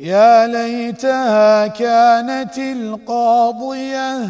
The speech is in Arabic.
يا ليتها كانت القاضية.